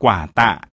quả tạ.